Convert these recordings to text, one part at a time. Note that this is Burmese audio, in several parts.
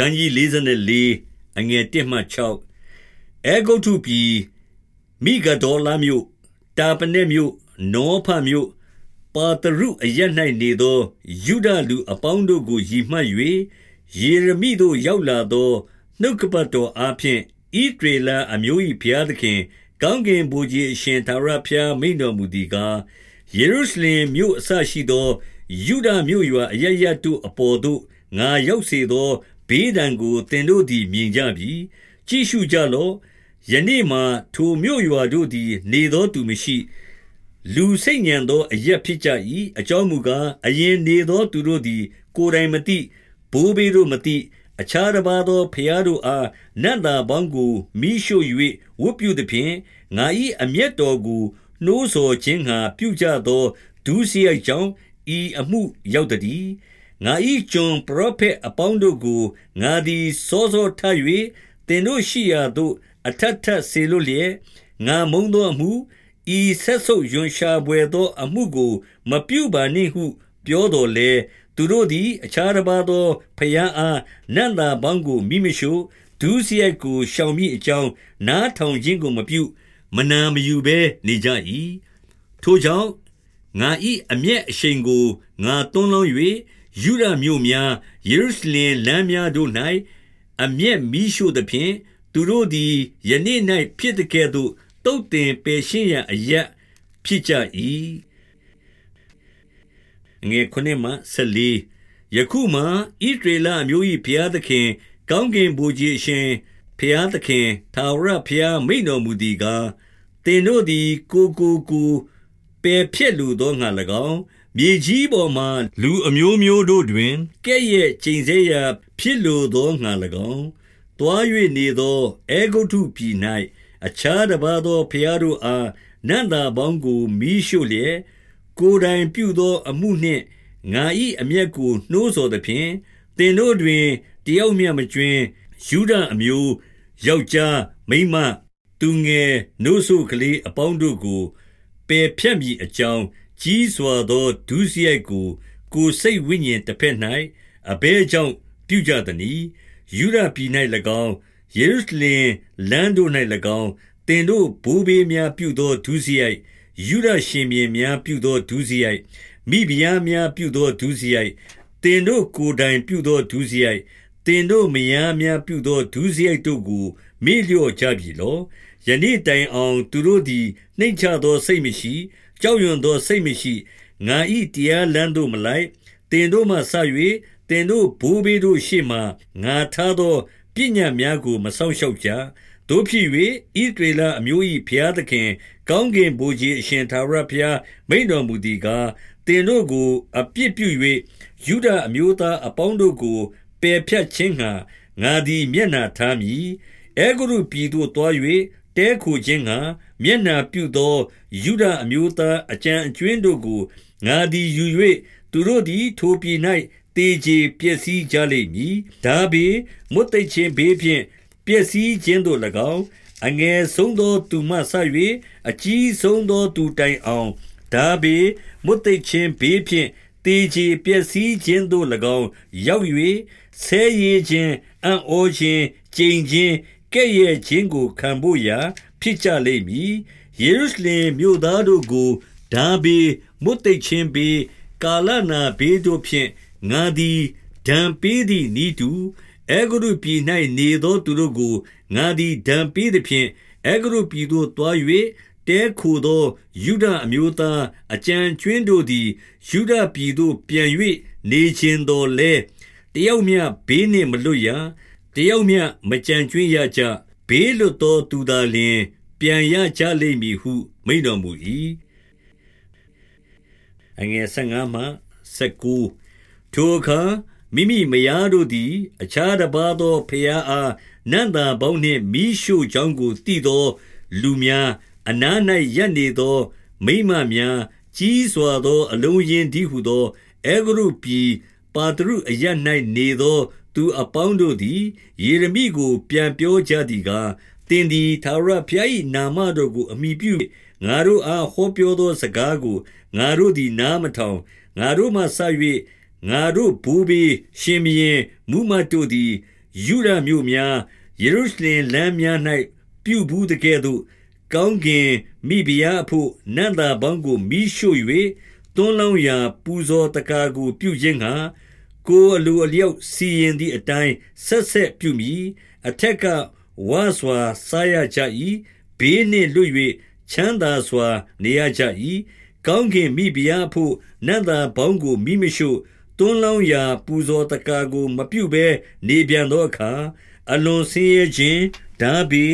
ခန်းကြီး44အငယ်1မှ6အဲဂုတ်ထုပြည်မိဂဒေါလာမြို့တာပနေမြို့နောဖမြို့ပါတရုအရ၌နေသောယူဒလူအပေါင်းတို့ကိုရည်မှတ်၍ယေရမိတို့ရောက်လာသောနှုတ်ကပတ်တော်အားဖြင့်ဣဒေလအမျိုး၏ဘုရားသခင်ကောင်းကင်ဘုရားအရှင်သာရဖျားမိန်တော်မူသည်ကားယေရုရှလင်မြို့အစရှိသောယူဒမြို့ရွာအရရတုအပေါ်သို့ငါရောက်စေသော ဘေးဒဏ်ကိုသင်တို့သည်မြင်ကြပြီကြည့်ရှုကြလော့ယနေ့မှထိုမြို့ရွာတို့သည် နေသောသူမရှိ လူစိတ်ညံသောအရက်ဖြစ်ကြ၏အကြောင်းမူကားအရင်နေသောသူတို့သည် ကိုယ်တိုင်မသိဘိုးဘေးတို့မသိအခြားတစ်ပါးသောဖျားတို့အားနတ်သားပေါင်းကိုမိရှို့၍ဝတ်ပြုသည်ဖြင့်ငါ၏အမျက်တော်ကိုနှိုးဆော်ခြင်းငှာပြုကြသောဒုစရိုက်ကြောင့်ဤအမှုရောက်သည် ငါ၏ကျွန်ပရောဖက်အပေါင်းတို့ကိုငါသည်စောစောထ၍သင်တို့ရှိရာသို့အထက်ထက်ဆေလွတ်လျက်ငါမုံသောအမှုဤဆက်ဆုပ်ယွန်ရှာပွေသောအမှုကို မပြုပါနှင့်ဟု ပြောတော်လေသူတို့သည် အခြားတစ်ပါးသောဖျားအားနတ်သားပေါင်းကိုမိမရှို့ဒုစရိုက်ကိုရှောင်မိအကြောင်းနားထောင်ခြင်းကိုမပြု မနာမယူဘဲနေကြ၏ထိုကြောင့်ငါ၏အမျက်အရှိန်ကိုငါသွန်းလောင်း၍ ယူရမြို့များယေရုရှလင်လမ်းများတို့၌အမျက်မီးရှို့သဖြင့်သူတို့သည်ယနေ့၌ဖြစ်တဲ့ကဲ့သို့တုတ်တင်ပယ်ရှင်းရန်အရက်ဖြစ်ကြ၏ငယ်ခုနှစ်မှဆက်လီယခုမှဣဒေလအမျိုး၏ဘုရားသခင် ကောင်းကင်ဘုရားရှင်ဘုရားသခင်သာဝရဘုရားမိန်တော်မူသည်ကားတင်တို့သည်ကိုကိုကိုပယ်ဖြက်လူသောငါ၎င်း မြေကြီးပေါ်မှလူအမျိုးမျိုးတို့တွင် ကဲ့ရဲ့ချိန်ဆရာဖြစ်လိုသောငါ၎င်းတွား၍နေသောအေဂုတ်ထုပြည်၌အခြားတစ်ပါးသောဖျားတို့အားနန္တာပေါင်းကိုမိရှို့လျက် ကိုယ်တိုင်ပြုသောအမှုနှင့် ငါ၏အမျက်ကို နှိုးဆော်သဖြင့်တင်တို့တွင် တယောက်မျှမကျွင်းယူဒအမျိုးယောက်ျား မိန်းမ သူငယ်နို့ဆိုကလေးအပေါင်းတို့ကို ပယ်ဖြတ်မိအကြောင်း ကြီးစွာသောဒုစရိုက်ကို ကိုယ်စိတ်ဝိညာဉ်တစ်ဖက်၌အဘဲကြောင့်ပြုကြသည်။ယူဒပြည်၌၎င်းယေရုရှလင်လမ်းတို့၌၎င်းတင်တို့ဘိုးဘေးများပြုသောဒုစရိုက်ယူဒရှင်မြေများပြုသောဒုစရိုက်မိဖုရားများပြုသောဒုစရိုက်တင်တို့ကိုယ်တိုင်ပြုသောဒုစရိုက်တင်တို့မယားများပြုသောဒုစရိုက်တို့ကိုမေ့လျော့ကြပြီလောယနေ့တိုင်အောင်သူတို့သည်နှိမ့်ချသောစိတ်မရှိ ကြောက်ရွံ့သောစိတ်မရှိငါဤတရားလမ်းသို့မလိုက်တင်တို့မှဆ၍တင်တို့ဘိုးဘေးတို့ရှေ့မှငါထားသောပညာများကို မဆောင်လျှောက်ကြတို့ဖြစ်၍ဣဒရေလအမျိုး၏ဘုရားသခင် ကောင်းကင်ဘုရားအရှင်သာရဘုရားမိန်တော်မူသည်ကားတင်တို့ကိုအပြစ်ပြု၍ယူဒအမျိုးသားအပေါင်းတို့ကိုပယ်ဖြတ်ခြင်းငှာငါသည်မျက်နာထားမည်အဲဂရုပြည်သို့တွား၍ တဲခိုခြင်းငှာမျက်နာပြုသောယူဒအမျိုးသား အကြံအကျွင်းတို့ကို ငါသည်ယူ၍သူတို့သည် ထိုပြည်၌တေကြည်ပျက်စီးကြလိမ့်မည်ဒါဘေမွတ်သိချင်းဘေးဖြင့် ပျက်စီးခြင်းတို့၎င်း အငယ်ဆုံးသောသူမှဆ၍အကြီးဆုံးသောသူတိုင်အောင်ဒါဘေမွတ်သိချင်းဘေးဖြင့်တေကြည်ပျက်စီးခြင်းတို့၎င်း ရောက်၍ဆဲရည်ခြင်း အံ့ဩခြင်းကြိမ်ခြင်း ကဲ့ရဲ့ခြင်းကိုခံဖို့ရာ ဖြစ်ကြလိမ့်မည်ယေရုရှလင်မြို့သားတို့ကိုဒါဘေမွတ်သိချင်းဘေးကာလနာဘေးတို့ဖြင့်ငါသည်ဒံပေးသည့်ဤတူအေဂရုပြည်၌နေသောသူတို့ကိုငါသည်ဒံပေးသည်ဖြင့်အေဂရုပြည်သို့တွား၍တဲခိုသောယူဒအမျိုးသားအကြံကျွင်းတို့သည်ယူဒပြည်သို့ပြန်၍နေခြင်းတော်လဲတယောက်မျှဘေးနှင့်မလွတ်ရ တယောက်မျှမကြံကျွင်းရကြဘေးလွတ်သောသူသာလျှင် ပြန်ရကြလိမ့်မည်ဟု မိန့်တော်မူ၏အငယ်15မှ19ထိုအခါမိမိမယားတို့သည် အခြားတစ်ပါးသောဖျားအားနန္တာပေါင်းနှင့်မိရှုကြောင်းကိုတည်သော လူများအနား၌ရပ်နေသော မိမများကြီးစွာသော အလုံးရင်းဒီဟုသောအေဂရုပြည်ပါတရုအရ၌နေသော သူအပေါင်းတို့သည် ယေရမိကို ပြန်ပြောကြသည်ကားတင်သည်သာရဖျား၏နာမတော်ကို အမိပြု ငါတို့အား ဟောပြောသောစကားကို ငါတို့သည် နားမထောင် ငါတို့မှဆ၍ငါတို့ဘူဘီရှင်မင်းမူမတ်တို့သည် ယုဒမြို့များ ယေရုရှလင်လမ်းများ၌ပြုဘူးတကဲ့သို့ ကောင်းကင်မိဖုရားအဖို့နန္တာပေါင်းကိုမိရှို့၍တွန်းလောင်းရာ ပူဇော်တကားကို ပြုခြင်းဟာ ကိုယ်အလိုအလျောက်စီရင်သည့်အတိုင်းဆက်ဆက်ပြုမည်အထက်ကဝါစွာစားရကြ၏ဘေးနှင့်လွတ်၍ချမ်းသာစွာနေရကြ၏ကောင်းကင်မိဖုရားအဖို့နန္တာပေါင်းကိုမိမရှို့တွန်းလောင်းရာပူဇော်တကာကို မပြုဘဲနေပြန်သောအခါအလွန်ဆင်းရဲခြင်းဓာဘီ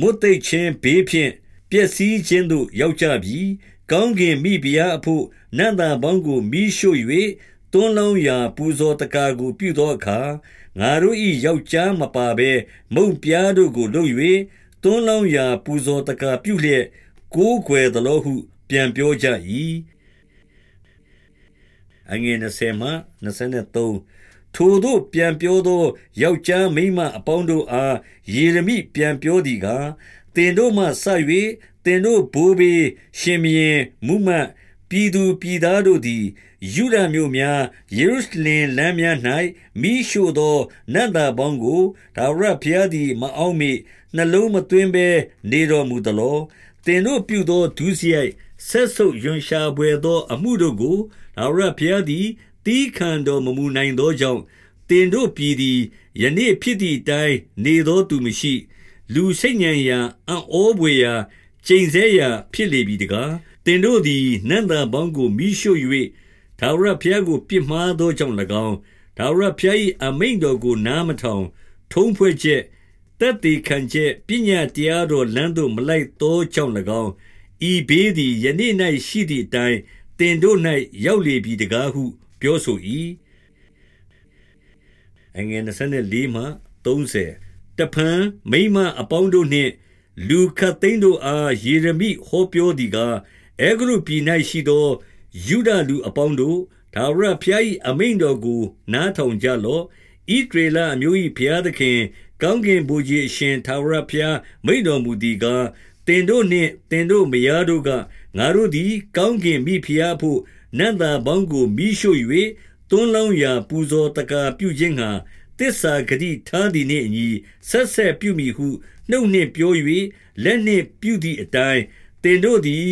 မွတ်သိပ်ခြင်းဘေးဖြင့်ပျက်စီးခြင်းသို့ရောက်ကြပြီကောင်းကင်မိဖုရားအဖို့နန္တာပေါင်းကိုမိရှို့၍ တွန်းလောင်းရာ ပူဇော်တကာကို ပြုသောအခါ ငါတို့၏ယောက်ျားမပါဘဲ မုံပြားတို့ကို လုပ်၍တွန်းလောင်းရာ ပူဇော်တကာပြုလျက် ကိုးကွယ်သလိုဟု ပြန်ပြောကြ၏အငယ်20မှ23ထိုတို့ပြန်ပြောသော ယောက်ျားမိန်းမအပေါင်းတို့အား ယေရမိပြန်ပြောသည်ကားတင်တို့မှဆ၍တင်တို့ဘိုးဘေး ရှင်မင်းမူမတ် ပြည်သူပြည်သားတို့သည်ယူဒမြို့များယေရုရှလင်လမ်းများ၌မိရှို့သောနတ်သားပေါင်းကိုဒါဝရဘုရားသည်မအောင်မေနှလုံးမသွင်းဘဲနေတော်မူသလောတင်တို့ပြုသောဒုစရိုက်ဆက်ဆုပ်ယွန်ရှာပွေသော အမှုတို့ကိုထာဝရဘုရားသည်တီးခံတော်မမူနိုင်သောကြောင့်တင်တို့ပြည်သည်ယနေ့ဖြစ်သည့်အတိုင်းနေသောသူမရှိ လူစိတ်ညံရာအံ့ဩပွေရာကျိန်ဆဲရာဖြစ်လေပြီတကား တင်တို့သည်နန္တာပေါင်းကိုမိရှို့၍ထာဝရဘုရားကို ပြစ်မှားသောကြောင့်၎င်းထာဝရဘုရား၏အမိန့်တော်ကိုနားမထောင်ထုံးဖွဲ့ချက်တက်တည်ခံချက်ပညာတရားတော်လမ်းသို့မလိုက်သောကြောင့်၎င်းဤဘေးသည်ယနေ့၌ရှိသည့်အတိုင်းတင်တို့၌ရောက်လေပြီတကားဟု ပြောဆို၏အငယ်24မှ30တဖန်မိမအပေါင်းတို့နှင့် လူခတ်သိန်းတို့အားယေရမိဟောပြောသည်ကား အေဂရုပြည်၌ရှိသောယူဒလူအပေါင်းတို့ဒါဝရဖျား၏အမိန်တော်ကို နားထောင်ကြလော့ဤဒေလအမျိုး၏ဖျားသခင် ကောင်းကင်ဘုရားအရှင်သာဝရဖျားမိန်တော်မူသည်ကားတင်တို့နှင့်တင်တို့မယားတို့ကငါတို့သည် ကောင်းကင်မိဖုရားဖို့နတ်သားပေါင်းကိုမိရှို့၍တွန်းလောင်းရာ ပူဇော်တကာပြုခြင်းဟာတစ္ဆာဂတိထားသည်နှင့်အညီဆက်ဆက်ပြုမိဟုနှုတ်နှင့်ပြော၍လက်နှင့်ပြုသည့်အတိုင်းတင်တို့သည်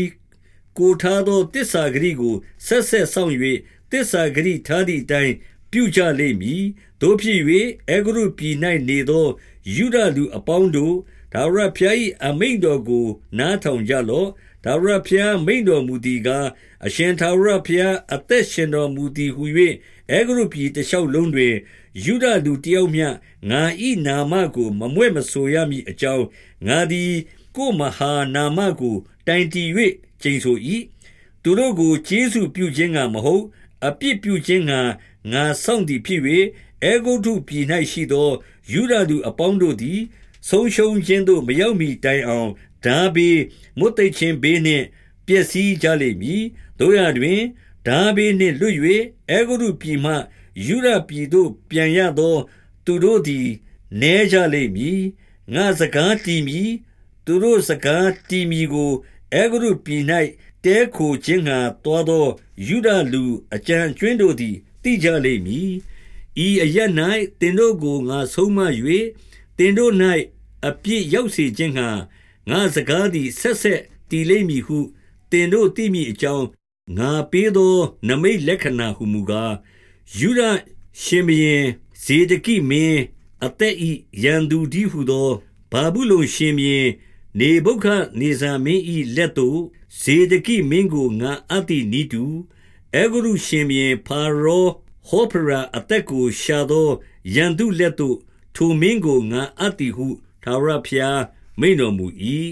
ကိုထားသောတစ္ဆာဂတိကိုဆက်ဆက်ဆောင်၍တစ္ဆာဂတိထားသည့်အတိုင်းပြုကြလိမ့်မည်တို့ဖြစ်၍အေဂရုပြည်၌နေသောယူဒလူအပေါင်းတို့ဒါဝရဖျား၏အမိန်တော်ကို နားထောင်ကြလော့ဒါဝရဖျားမိန်တော်မူသည်ကားအရှင်သာဝရဖျားအသက်ရှင်တော်မူသည်ဟု၍အေဂရုပြည်တလျှောက်လုံးတွင်ယူဒလူတယောက်မျှငါဤနာမကို မမွဲ့မဆိုရမည်အကြောင်းငါသည်ကိုမဟာနာမကိုတိုင်တီ၍ ကျိန်ဆို၏သူတို့ကိုကျေးဇူးပြုခြင်းကမဟုတ်အပြစ်ပြုခြင်းကငါဆောင်သည်ဖြစ်၍အေဂုတုပြည်၌ရှိသောယူဒလူအပေါင်းတို့သည်ဆုံးရှုံးခြင်းသို့မရောက်မီတိုင်အောင်ဓာဘေးမွတ်သိခြင်းဘေးနှင့်ပျက်စီးကြလိမ့်မည်တို့ရတွင်ဓာဘေးနှင့်လွတ်၍အေဂုရုပြည်မှယူရပြည်သို့ပြန်ရသောသူတို့သည်နဲကြလိမ့်မည်ငါစကားတည်မည်သူတို့စကားတည်မည်ကို အေဂုရုပြည်၌တဲခိုခြင်းငှာတွားသောယူဒလူအကြံကျွင်းတို့သည်သိကြလိမ့်မည်ဤအရ၌တင်တို့ကိုငါဆုံးမ၍တင်တို့၌အပြစ်ရောက်စေခြင်းငှာငါစကားသည်ဆက်ဆက်တည်လိမ့်မည်ဟုတင်တို့သိမိအကြောင်းငါပေးသော နမိတ်လက္ခဏာဟုမူကားယူရရှင်ဘရင်ဇေဒကိမင်းအသက်ဤရန်သူဒီဟုသောဘာဘူးလုံရှင်ဘရင် နေဗုခနေဇာမင်းဤလက်သို့ဇေဒကိမင်းကိုငါအတိနီတူအေဂရုရှင်ဘရင်ဖာရောဟောဖရာအသက်ကိုရှာသောရန်သူလက်သို့ထိုမင်းကိုငါအပ်သည်ဟုထာဝရဘုရားမိန်တော်မူ၏